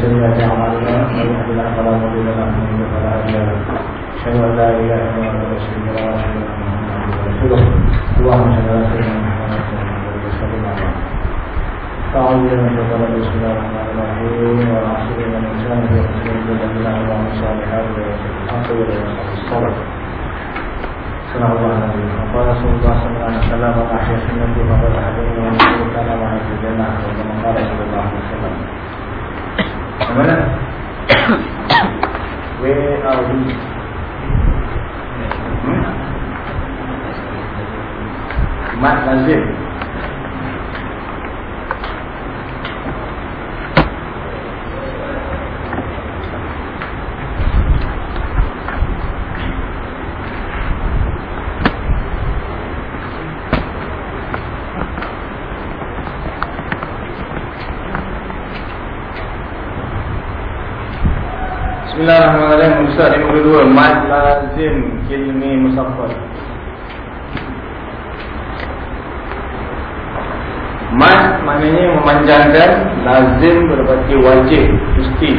سيئات أعمالنا من يهده الله فلا مضل له ومن يضلل فلا هادي له أشهد أن لا إله إلا شريك له وأشهد أن محمدا عبده ورسوله اللهم صل على سيدنا محمد وسلم على أعوذ بالله من الشيطان الرجيم بسم الله الرحمن الرحيم والعصر إن الإنسان في خسر إلا الذين آمنوا الصالحات ويصلح ويصلح الصبر صلى الله عليه وسلم قال رسول الله صلى الله عليه وسلم وأحيا سنتي فقد أحدثني ونسأل كان معي في الجنة وكما قال صلى الله عليه وسلم Mana? Where are we? Hmm? Mat lazim Yang kedua Mad lazim kilmi musaffar. Mad maknanya memanjangkan Lazim berarti wajib Mesti.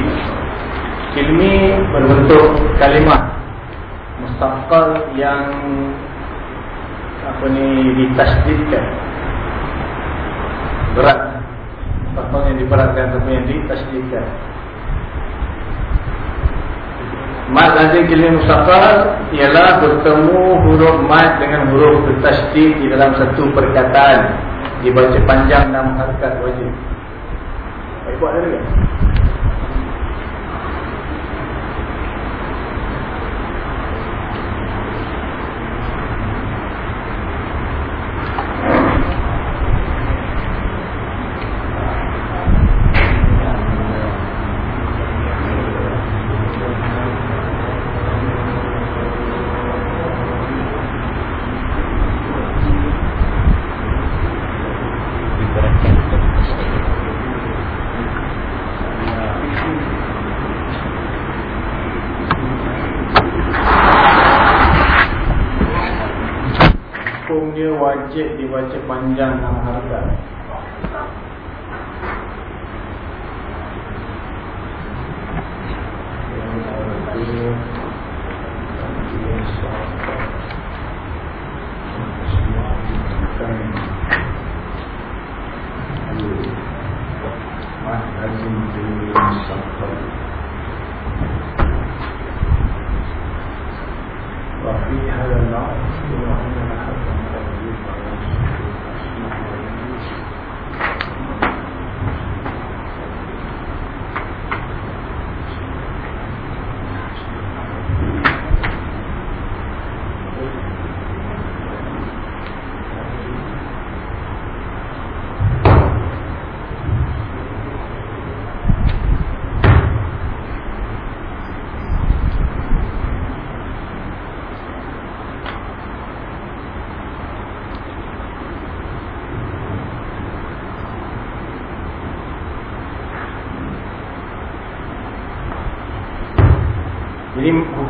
Kilmi berbentuk kalimah. Musaffar yang Apa ni Ditasdidkan. Berat. Musaffar yang diberatkan Tapi yang ditasdidkan Mad lazim kilmi musaffar ialah bertemu huruf mad dengan huruf bertasydid di dalam satu perkataan dibaca panjang enam harakat wajib. Baik buat ada ke? Dia wajib dibaca panjang enam harakat. وفي هذا النص وأن محبة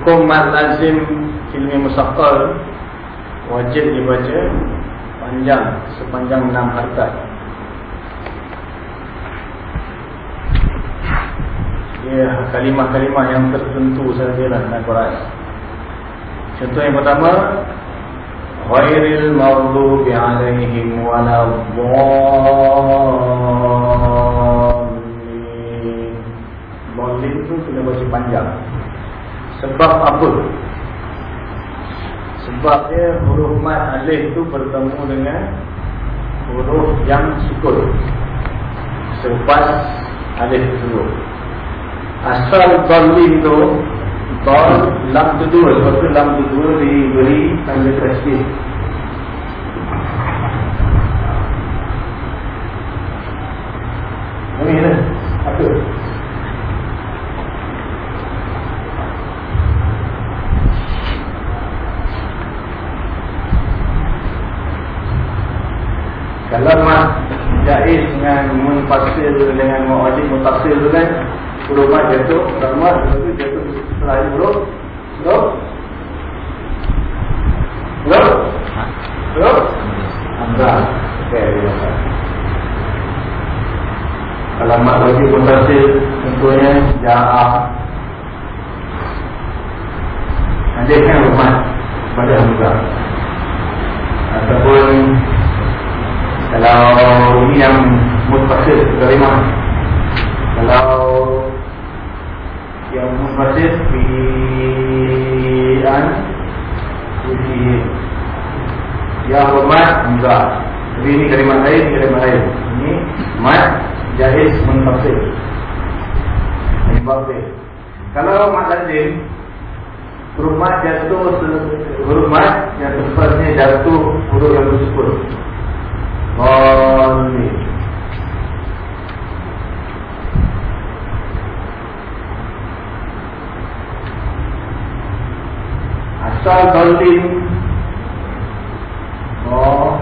hukum lazim ilmi musaqqal wajib dibaca panjang sepanjang enam harakat. Ya kalimah-kalimah yang tertentu sajalah dalam Quran. Contoh yang pertama ghairil maghdubi alaihim waladdallin. Dallin tu kena baca panjang. Sebab apa? Sebab dia huruf mad alif tu bertemu dengan huruf yang sukun selepas alif dulu. Asal dalin tu dal lam tu dua sebab tu lam tu dua diberi tanda tasbih. Ini lah. Apa? Kalau mak jaiz dengan munfasil dengan mu'ajib mutasil tu kan Huruf mat jatuh, kalau mat jatuh, jatuh setelah huruf Huruf Huruf Huruf. Hamzah Okay, Kalau mak wajib mutasil Contohnya Ja'ah. Nanti kan rumah Pada Hamzah Ataupun Kalau ini yang Mutasil dari mana Kalau Yang mutasil Fi'an Fi'an Ya hormat Hamzah Jadi ini kalimat lain kalimat lain. Ini Mat Jahis Muntafsir Ini Bapak Kalau mat lazim Huruf mat jatuh Huruf mat Yang sepatutnya jatuh Huruf yang bersukun Boleh Asal dolim Oh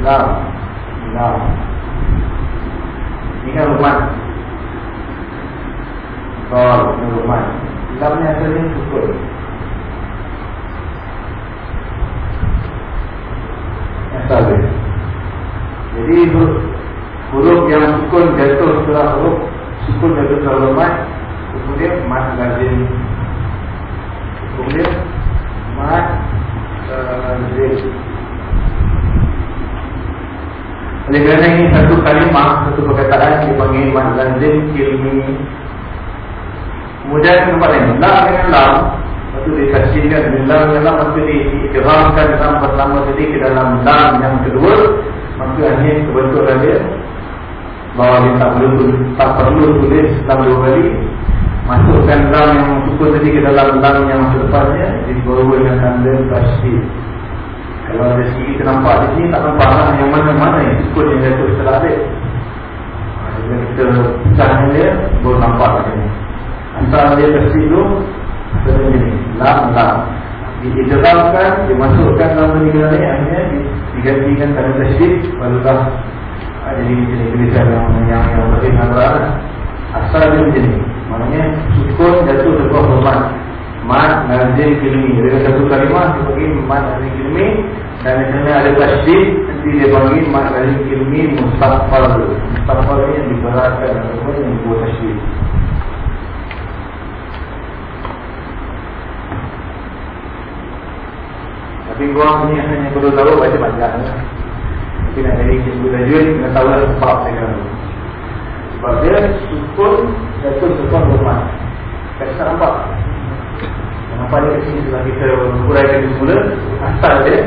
Lam Lam Ini kan rumah Tol Ini rumah Lamnya asalnya sukun Asal dia Jadi huruf, huruf yang sukun jatuh setelah huruf Sukun jatuh setelah rumah Kemudian mat lazim Kemudian mat lazim oleh kerana ini satu kalimah, satu perkataan dipanggil mad lazim ilmi. Kemudian tempat lain, lam dengan lam, lepas dikasihkan dengan lam dengan lam, lepas diikramkan dalam pertama tadi ke dalam lam yang kedua, maka akhirnya kebetulan dia bahawa dia tak perlu tak perlu tulis lam dua kali masukkan lam yang sukun tadi ke dalam lam yang selepasnya dibawa dengan tanda tasydid kalau ada segi kita nampak di sini tak nampak lah yang mana-mana yang sukun yang jatuh setelah dia. Jadi kita pecahnya dia baru nampak lagi ni. Antara dia tersik tu seperti ini. Lam, lam. Dijelaskan, dimasukkan dalam peninggalan ni akhirnya digantikan tanda tersik barulah jadi jenis tulisan yang yang yang lebih antara asal dia macam ni. Maknanya sukun jatuh sebuah hormat. Mat nazim kilmi. Dari satu kalimah dia bagi mat nazim kilmi. Dan di sana ada tasydid nanti dia bagi mat nazim kilmi mustaqbal mustaqbal ini yang diberatkan ataupun yang dibuat tasydid tapi gua punya hanya perlu tahu baca banyak tapi nak jadi cikgu tajwid kena tahu lah sebab saya kata sebab dia sukun jatuh sukun rumah Kata nampak. Kenapa dia kesini setelah kita uraikan semula Asal dia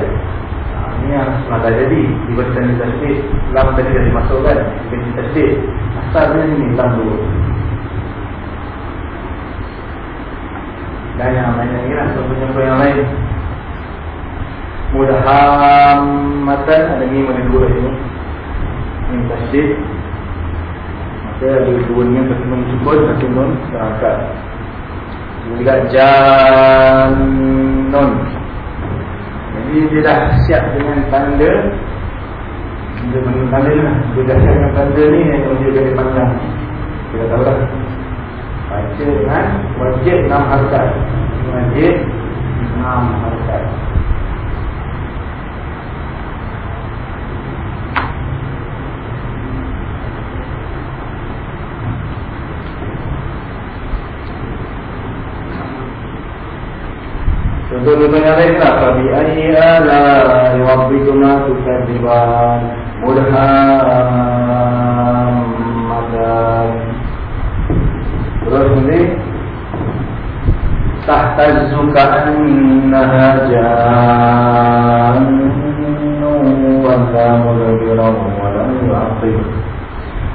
Ini yang semata jadi. Dibaca tanda tasbih Lam tadi dah dimasukkan Dibaca tasbih Asal dia ni lam dulu. Dan yang lain lagi lah Contohnya yang lain Mudhamatan Ada ni mana dua ini Ini tasbih Maka ada dua ni Satu nun sukun Satu nun terangkat juga janun jadi dia dah siap dengan tanda. Dia panggil tanda lah. Dia dah siap dengan tanda ni yang dia jadi pandang. Kita tahu lah baca dengan wajib enam harkat wajib enam harkat Contoh lima yang lain lah Fabi ayyi ala Rabbikuma tukadziban Mudhammadan Terus ini. Tahtazzu ka'annaha jannu Wa kamul biram wa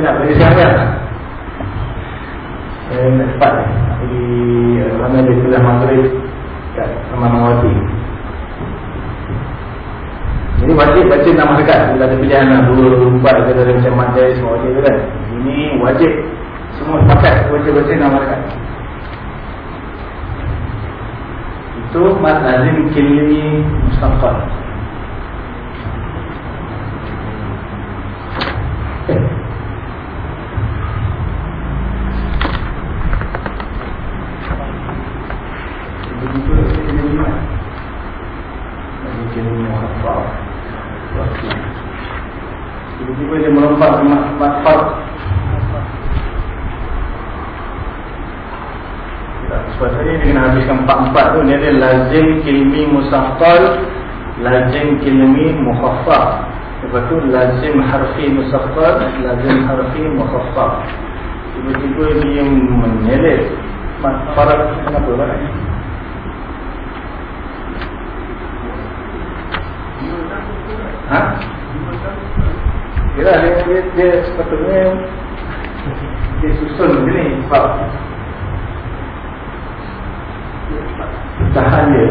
Kenapa di sana? eh, cepat di mana dia sudah maghrib. Kat Taman Mawati. Jadi wajib baca nama dekat. Bila ada pilihan lah Dua, empat Kita ada macam mandai Semua wajib kan? Ini wajib. Semua sepakat Wajib baca nama dekat. Itu Mat lazim kilimi Mustafad Tiba-tiba dia melompat ke matfad Sebab tadi dia kena habiskan empat-empat tu. Ni ada lazim kilmi musafal Lazim kilmi mukhaffaf Lepas tu lazim harfi musafal Lazim harfi mukhaffaf Tiba-tiba dia menyelit Matfad Kenapa lah Ha? Yalah dia, dia, dia sepatutnya Dia susun macam ni Sebab Pecahan dia.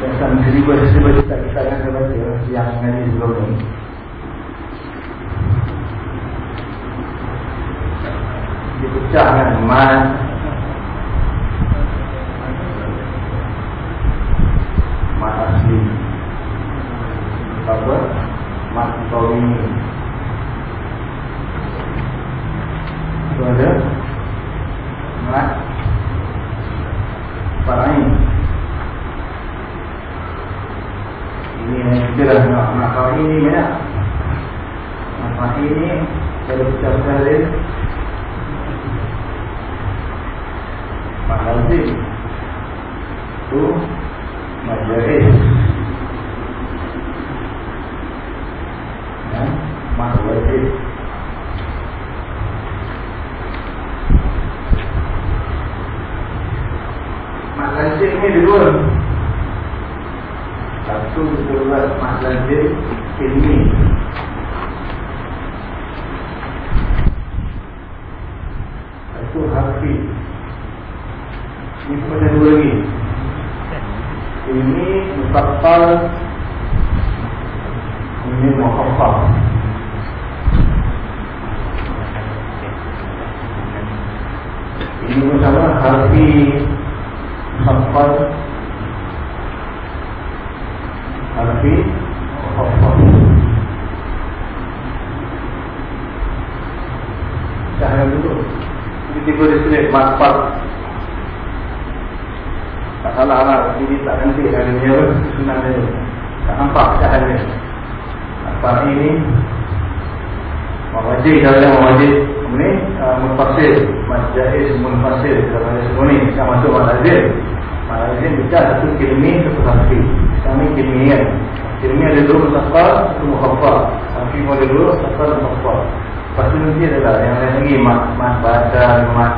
Biasa seribu-seribu kita kita akan baca Yang ngaji sebelum ni. Dia pecah kan Man mat asli apa mat tawini itu ada mat farai ini yang kita dah nak mat farai ini banyak mat farai ini saya pecah sekali mat lazim itu majelis ya, mak wajib mak lazim ni ada dua satu kita buat mak lazim ilmi satu harfi ini pun ada dua lagi. Ini mufassal ini mukhaffaf ini bersama harfi mufassal. Harfi mukhaffaf cahaya dulu tiba-tiba dia selit makfal tak salah lah Jadi tak nanti ada dia Senang dia Tak nampak cahaya dia Apa ini Mawajib Dalam mawajib Ini uh, Munfasir Majais Munfasir Dalam ada semua ni Yang masuk Malazir Malazir Bicara satu kilmi Satu hafi Kami kilmi kan. Kilmi ada dua Musafar Satu mukhafar. Hafi pun ada dua Musafar dan mukhafar Lepas tu nanti adalah Yang lain lagi. Mat Mat Badan Mat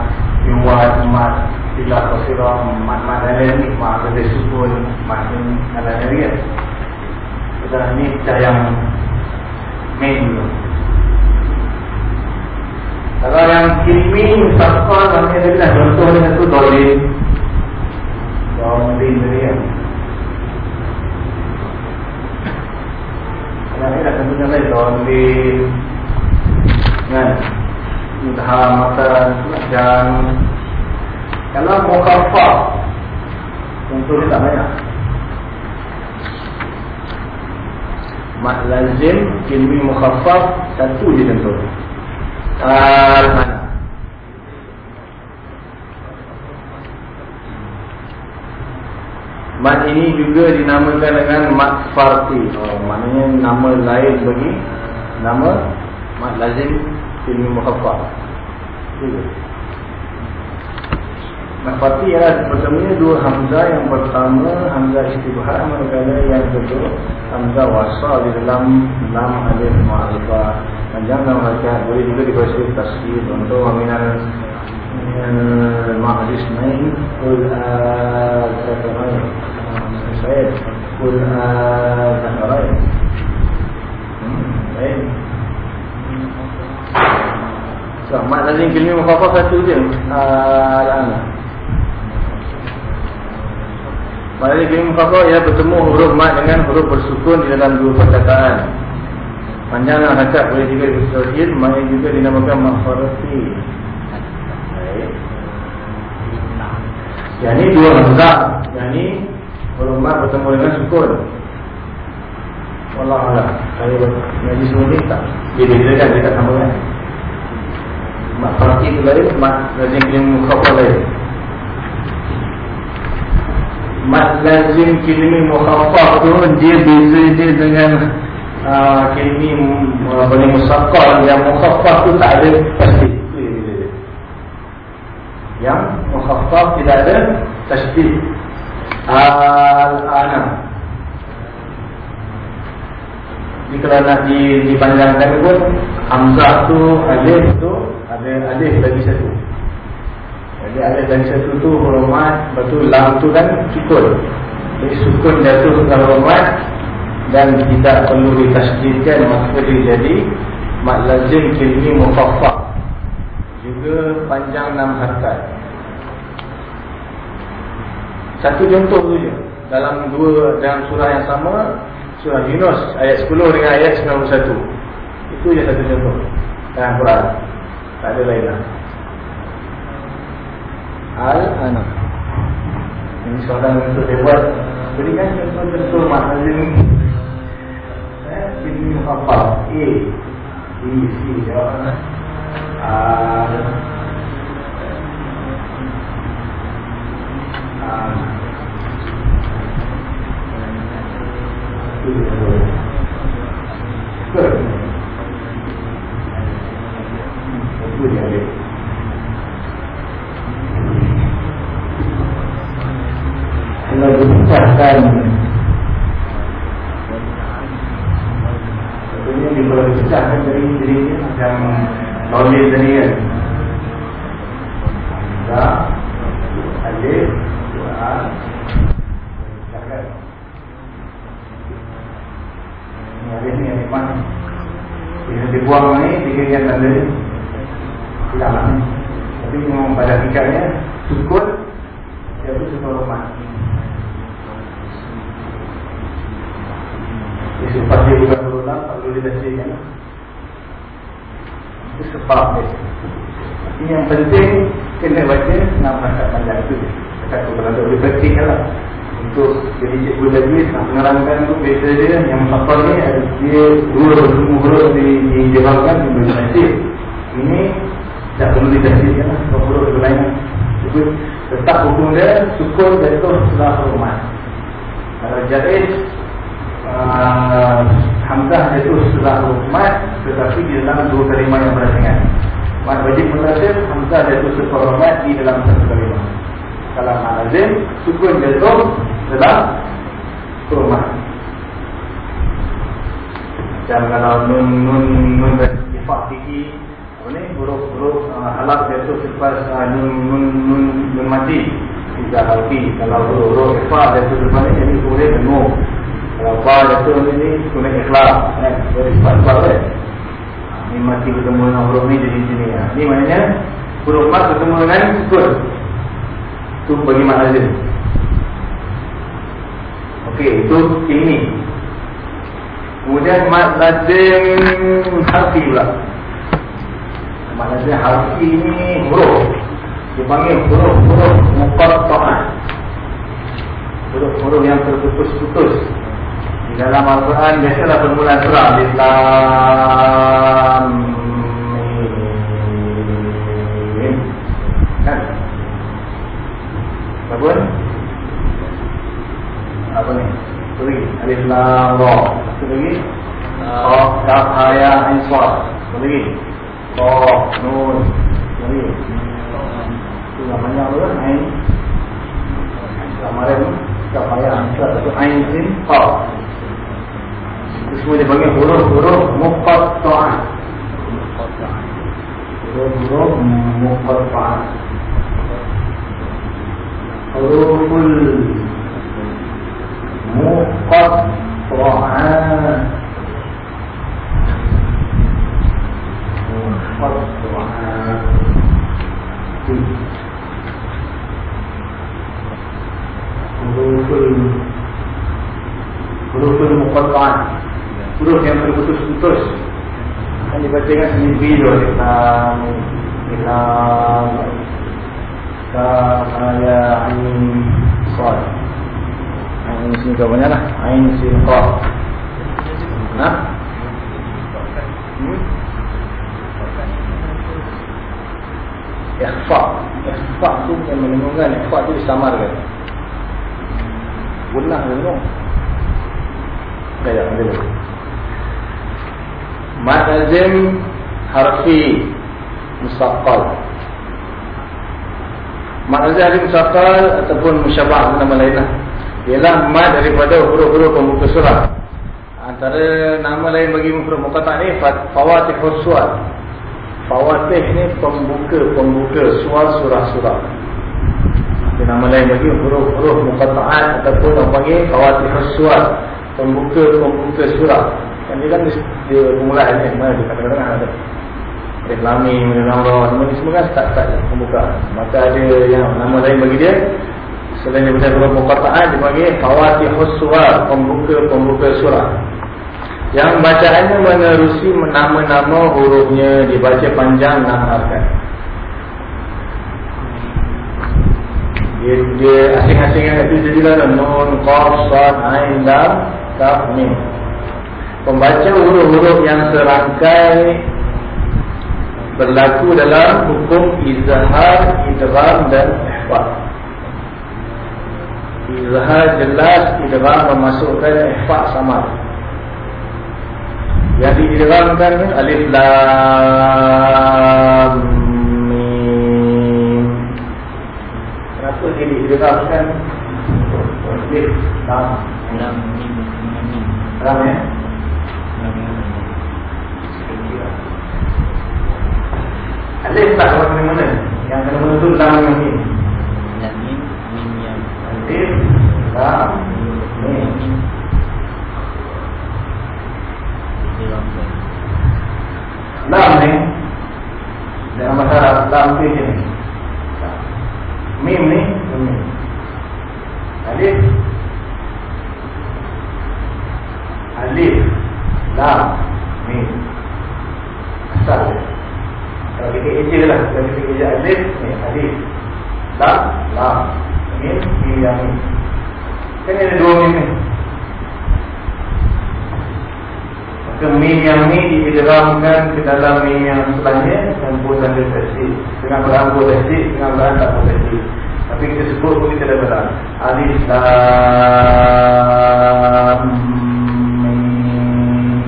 Yuwat Mat Bila Qasirah Mat-mat dan lain ni Mat Kedai Sukun Mat ni Ada lagi kan. Kita ni Kita yang Main dulu. Kalau yang Kilmi Musafar Kami adalah Contoh ni satu Dolin Dolin tadi kan. Kalau ni dah tentunya lain Dolin Kan? Mudha mata Dan Kalau Contoh dia tak banyak. Mat lazim Kilmi mukhafaf Satu je contoh. Al mana Mat ini juga dinamakan dengan Mat Farti. Oh, Maknanya nama lain bagi Nama Mat lazim Kilmi mukhafaf Mat Farti ialah Pertamanya dua Hamzah. Yang pertama Hamzah istibhar Manakala yang kedua Hamzah wasal di dalam Nam alif ma'rifah. Panjang dalam rakyat Boleh juga dibaca tasbih Contoh Aminal Ma'adis Nain Kul Al-Zakarai Saya Kul Al-Zakarai Baik So, mak lazim kilmi mukhafaf satu je Al-Ana Maknanya kalimah mukhaffaf ia bertemu huruf mat dengan huruf bersukun di dalam dua perkataan. Panjang harakat boleh juga disebutkan maknanya juga dinamakan makhfarati. Yang ini dua hamzah. Yang ini huruf mat bertemu dengan sukun. Wallah Allah. Saya ngaji semua ni tak. Dia dia kan dia tak sama kan. Makhfarati itu lain, mat lazim kalimah mukhaffaf lain. Mat lazim kilimi mukhaffaf tu dia beza dia dengan uh, kilimi uh, bani musaqqal yang mukhaffaf tu tak ada tasdid. Yang mukhaffaf tidak ada tasdid. Al-ana. Jadi kalau nak dipanjangkan pun Hamzah tu, alif tu Ada alif lagi satu. Jadi ada dari satu tu hormat Betul lam tu kan sukun. Jadi sukun jatuh ke hormat. Dan tidak perlu ditasjidkan Maka dia jadi Mak lazim kilmi mufaffah Juga panjang enam harkat. Satu contoh tu je. Dalam dua dalam surah yang sama Surah Yunus ayat 10 dengan ayat 91 Itu je satu contoh Dalam Quran Tak ada lain lah Al-Anak Ini soalan untuk dia buat Berikan contoh-contoh maknanya eh, Ini apa? A B, C Jawapan Al Anak Good. Good, yeah. kalau dipecahkan Tentunya dia kalau dipecahkan dari diri dia macam Tolil tadi kan. Tak Alif Dua Dipecahkan Ini alif ni alif mana Bila dibuang ni Tiga yang tanda ni Tidak lah. Tapi memang pada fikirnya Sukun Dia tu sukun rumah Jadi dia bukan berulang Tak boleh dibacakan Itu sebab Ini yang penting Kena baca Enam rangka panjang itu Dekat tu kalau boleh praktikkan lah. Untuk jadi cikgu lagi Nak menerangkan tu Biasa dia Yang mengapa ni Dia dua semua huruf di, Dijawabkan Di baca Ini Tak perlu dibacakan lah Sebab huruf itu lain Jadi Tetap hukum dia Sukun jatuh setelah hormat Kalau jahit uh, Hamzah itu setelah mat tetapi di dalam dua kalimah yang berasingan. Mat wajib mutasil Hamzah itu setelah mat di dalam satu kalimah. Kalau lazim sukun jatuh dalam rumah. Macam kalau nun nun nun sifat tinggi apa ni huruf-huruf uh, halak jatuh selepas uh, nun nun nun nun mati. Tidak halki. Kalau huruf sifat jatuh selepas ni jadi boleh penuh. Kalau kau jatuh ni ni Kena ikhlas. Eh? Jadi sebab-sebab kan Ni mati bertemu dengan huruf ni jadi sini ya. Ni maknanya Huruf mat bertemu dengan sukun Itu bagi mak lazim Okey itu ini Kemudian mat lazim Harfi pula Lazim harfi ni huruf Dia panggil huruf-huruf Muqatta'ah Huruf-huruf yang terputus-putus di dalam Al-Quran biasalah permulaan surah Alif Lam Mim. Kan? Apa? Apa ni? Lagi? Alif Lam Ra. Lagi? Qaf Kaf Ha Ya Ain lagi? Qaf Nun. Lagi? Itu namanya apa? Ain. Kemarin Ha Ya Ain Sad. Ain Sin Qaf. Semua dia panggil huruf-huruf muqatta'ah. Huruf-huruf muqatta'ah. Huruful muqatta'ah. Huruful muqatta'at huruf yang berputus-putus kan dibaca dengan sendiri video Islam Islam Kaya Ain Qad Ain sini kau banyak lah Ain sin Qad Ha? Hmm? Ikhfa. Ikhfa tu yang menengungkan Ikhfa tu disamarkan. Gunah dia tengok Kaya dulu Mad lazim harfi musaqqal. Mad lazim harfi musaqqal ataupun musyabah nama lain lah. Ialah mad daripada huruf-huruf pembuka surah. Antara nama lain bagi huruf muqatta' ni Fawatihus suar Fawatih ni pembuka-pembuka suar surah-surah. Itu nama lain bagi huruf-huruf muqatta'at Ataupun orang panggil Fawatihus suar Pembuka-pembuka surah Kan dia kan dia permulaan ni Mana dia kadang-kadang ada. Islami, Minamrah, nama ni semua kan start-start pembuka. Maka ada yang nama lain bagi dia Selain daripada huruf muqatta'at Dia panggil Fawatihus suar Pembuka-pembuka surah yang bacaannya menerusi nama-nama hurufnya dibaca panjang enam harkat. Dia, dia asing-asing yang itu jadilah nun, qaf, sad, ain, lam, mim. Pembaca huruf-huruf yang serangkai berlaku dalam hukum izhar, idgham dan ihfa. Izhar jelas, idgham memasukkan ihfa sama. Yang diidghamkan ni alif lam mim. Kenapa dia diidghamkan? Alif lam Lam mim lam ya? Alif tak kena mana? Yang kena mana tu lam yang mim. Lam mim mim yang. Alif lam mim. Mim. Diramkan. Lam ni Dalam bahasa lam tu je ni Mim ni Mim Alif Alif Lam Mim Asal dia Kalau kita eja lah Kalau kita eja alif ni Alif Lam Lam Mim Mim yang mim Kan ada dua mim ni Maka mim yang ni diidramkan ke dalam mim yang sebelahnya Campur tanda tasdik Dengan berampur tasdik Dengan berantak tasdik Tapi kita sebut pun kita dah berang Alif Lam Mim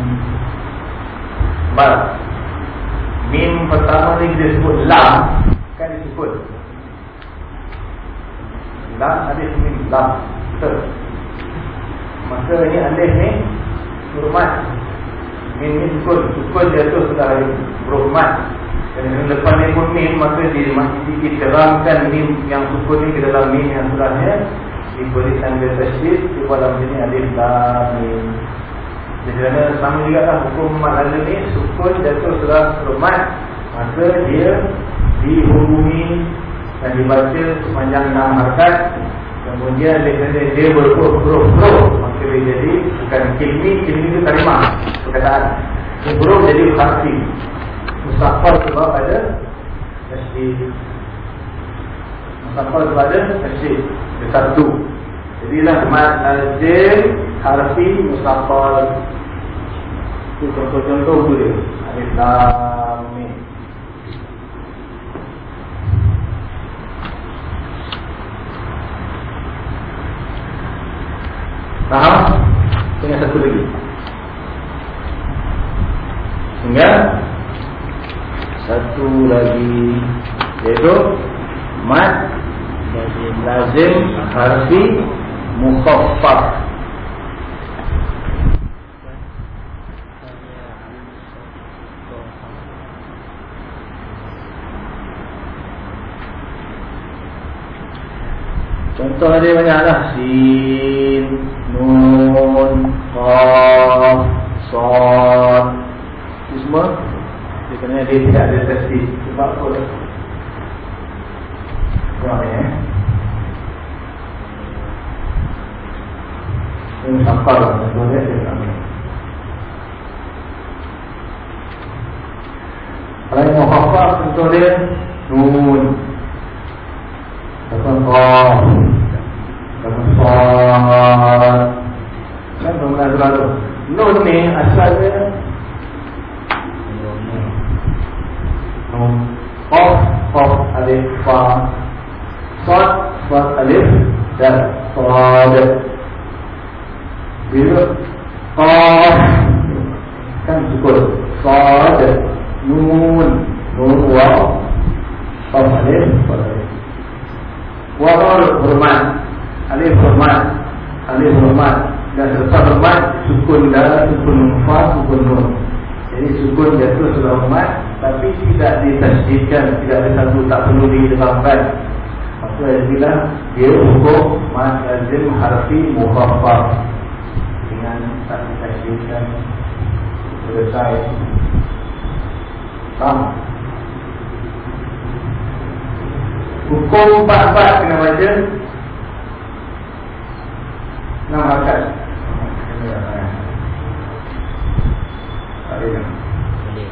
Baik Mim pertama ni kita sebut Lam Kan disebut Lam Alif Mim Lam Betul Maka ni Alif ni Hurmat Min ni sukun Sukun dia tu sudah berhormat. Dan yang depan ni pun min Maka dia masih diterangkan min yang sukun ni ke dalam min yang sebelahnya Diberi tanda tasydid Di dalam sini alif mim Jadi kerana sama juga lah Hukum mat lalu ni Sukun jatuh sudah berhormat. Maka dia dihubungi Dan dibaca sepanjang enam harkat Kemudian dia, dia berhuruf-huruf Maka dia jadi Bukan kilmi, kilmi itu kalimah Perkataan Huruf jadi harfi Mustafar sebab ada Tasjid Mustafar sebab ada Tasjid Dia satu. Jadilah Mat lazim Harfi Mustafar Itu contoh-contoh tu dia. Alif Lam Faham? Tinggal satu lagi Tinggal Satu lagi Iaitu Mat Lazim. Lazim Harfi Mukhaffaf. Contoh dia banyak lah Sin Nun Qaf Sad itu semua Dia kena dia tidak ada testi Sebab apa? Kurang ni eh? Ini sampah lah Dia boleh? Perlu diletakkan Maksudnya bila Dia hukum lazim harfi Muhaffaf Dengan tak ditasjidkan Selesai. Faham? Hukum empat-empat kena baca. Enam rakat Tak boleh kan? Boleh.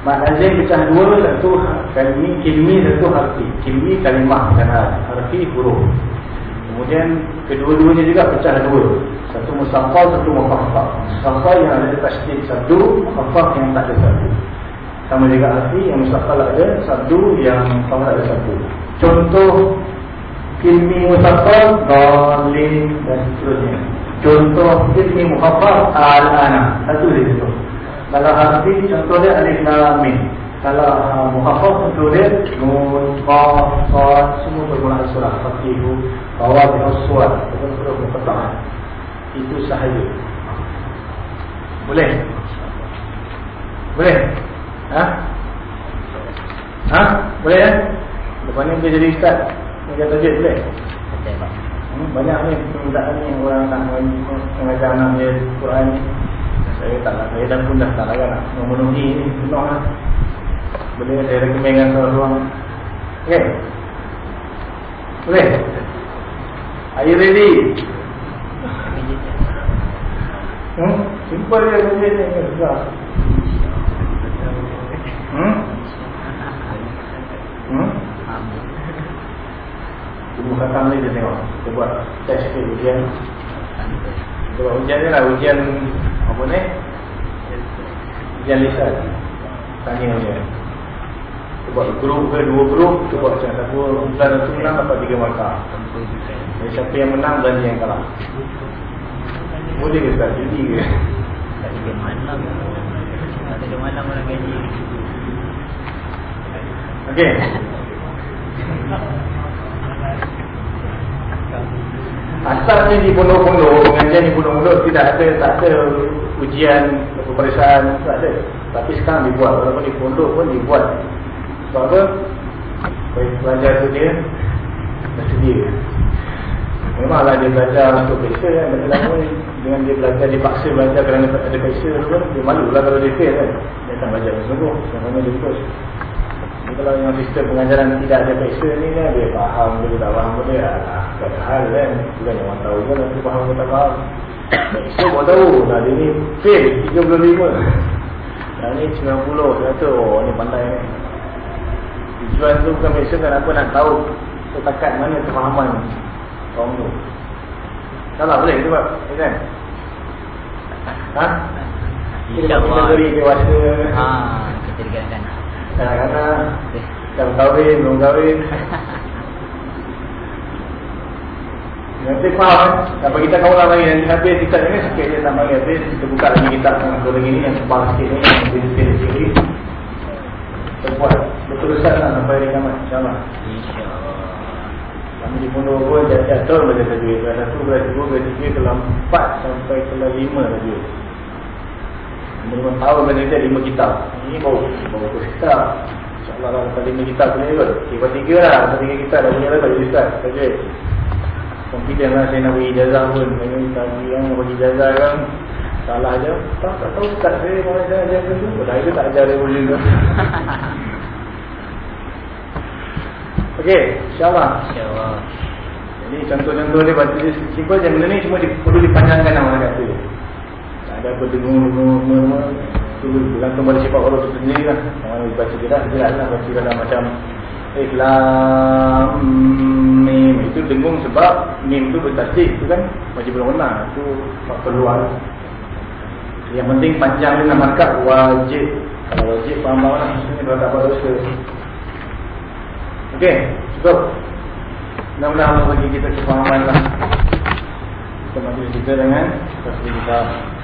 Mak Nazim pecah dua Satu kalimi Kilmi satu harfi. Kilmi kalimah bukan harfi huruf. Kemudian Kedua-duanya juga pecah dua. Satu musaffal Satu mufaffal Musaffal yang ada tasdid satu Mufaffal yang tak ada satu. Sama juga harfi Yang musaffal ada Satu yang sama ada satu. Contoh Kilmi musaffal Dalin Dan seterusnya. Contoh Kilmi mufaffal Al-ana. Satu dia itu kalau harfi contoh dia alif lam mim. Kalau uh, muhaffaz contoh dia nun, qaf, sad semua bermula surah Fatihu, Qawaid as-suwar, itu huruf muqatta'ah. Itu sahaja. Boleh? Boleh? Ha? Ha? Boleh ya? Lepas ni dia jadi ustaz. Dia tajid boleh? Pak. Hmm, banyak ni permintaan ni orang nak mengajar anak dia Quran ni. Saya tak nak, saya dan pun dah tak nak nak memenuhi ni penuh lah. Boleh saya rekomenkan seorang Okay Boleh Are you ready? Hmm? Simple je benda ni Hmm? Hmm? Ibu khatam ni dia tengok Kita buat test ke ujian Kita buat ujian ni lah Ujian Apa ni Ujian lisan Tanya dia buat grup ke dua grup buat macam satu Bulan satu menang dapat tiga markah Jadi siapa yang menang belanja yang kalah Boleh ke Ustaz? Jadi ke? Tak tiga malam. Tak tiga malam orang gaji. Okey Asalnya di pondok-pondok Pengajian di pondok-pondok Tidak ada Tak ada ujian Peperiksaan Tak ada. Tapi sekarang dibuat Walaupun di pondok pun dibuat. Sebab apa? Pelajar tu dia Bersedia Memanglah dia belajar untuk periksa kan? Belajar lama ni Dengan dia belajar Dia paksa belajar kerana ada periksa kan Dia malu lah kalau dia fail kan? Dia tak belajar sungguh Sama dia terus kalau yang sistem pengajaran tidak ada periksa ni kan Dia faham dia tak faham dia ah, Tak ada hal kan? Bukan orang tahu kan Nanti faham ke tak faham. Periksa pun tahu. Nah dia ni fail 35 Yang ni 90 Kata oh ni pandai ni. Tujuan tu bukan periksa kan apa nak tahu Setakat mana kefahaman Orang tu. Salah boleh tu Pak. Ya kan? Ha? Kita kategori dewasa Ha, kita dekat sana. Kadang-kadang Dah kahwin, belum kahwin Nanti faham kan Dapat kita kawan lagi Nanti habis kita ni sikit je tak bagi habis Kita buka lagi kitab yang satu lagi ni Yang tebal sikit ni Yang sikit-sikit ni Kita buat Berterusan lah sampai hari kiamat InsyaAllah InsyaAllah. kami di pondok pun jatuh baca tajwid. Kelas satu, kelas dua, kelas tiga, kelas empat sampai kelas lima tajwid. Lima tahun baca tajwid lima kitab. Ini baru baru tu kitab. InsyaAllah lah lepas lima kitab boleh kot. Lepas tiga lah, lepas tiga kitab dah punya lah baca ustaz tajwid. Confident lah saya nak bagi ijazah pun. Saya tadi yang bagi ijazah kan. Salah je. Tak, tak tahu ustaz saya mau ajar ajar ke tu. Dah itu tak ajar dia boleh tu. Okey, insyaAllah. InsyaAllah. Jadi contoh-contoh dia baca dia simple je benda ni cuma perlu dipanjangkan nama kata ada apa dengung-dengung semua. Itu bergantung pada sifat orang tu sendiri lah. Yang baca dia dah jelas lah baca dalam macam Islam Mim. Itu dengung sebab Mim tu bertasik tu kan? Wajib belum benar Itu faktor luar Yang penting panjang nak markah wajib. Kalau wajib faham-faham lah Maksudnya kalau tak apa dosa. Okey, cukup. Mudah-mudahan bagi kita kefahaman lah. Kita masih kita dengan Tasbih kita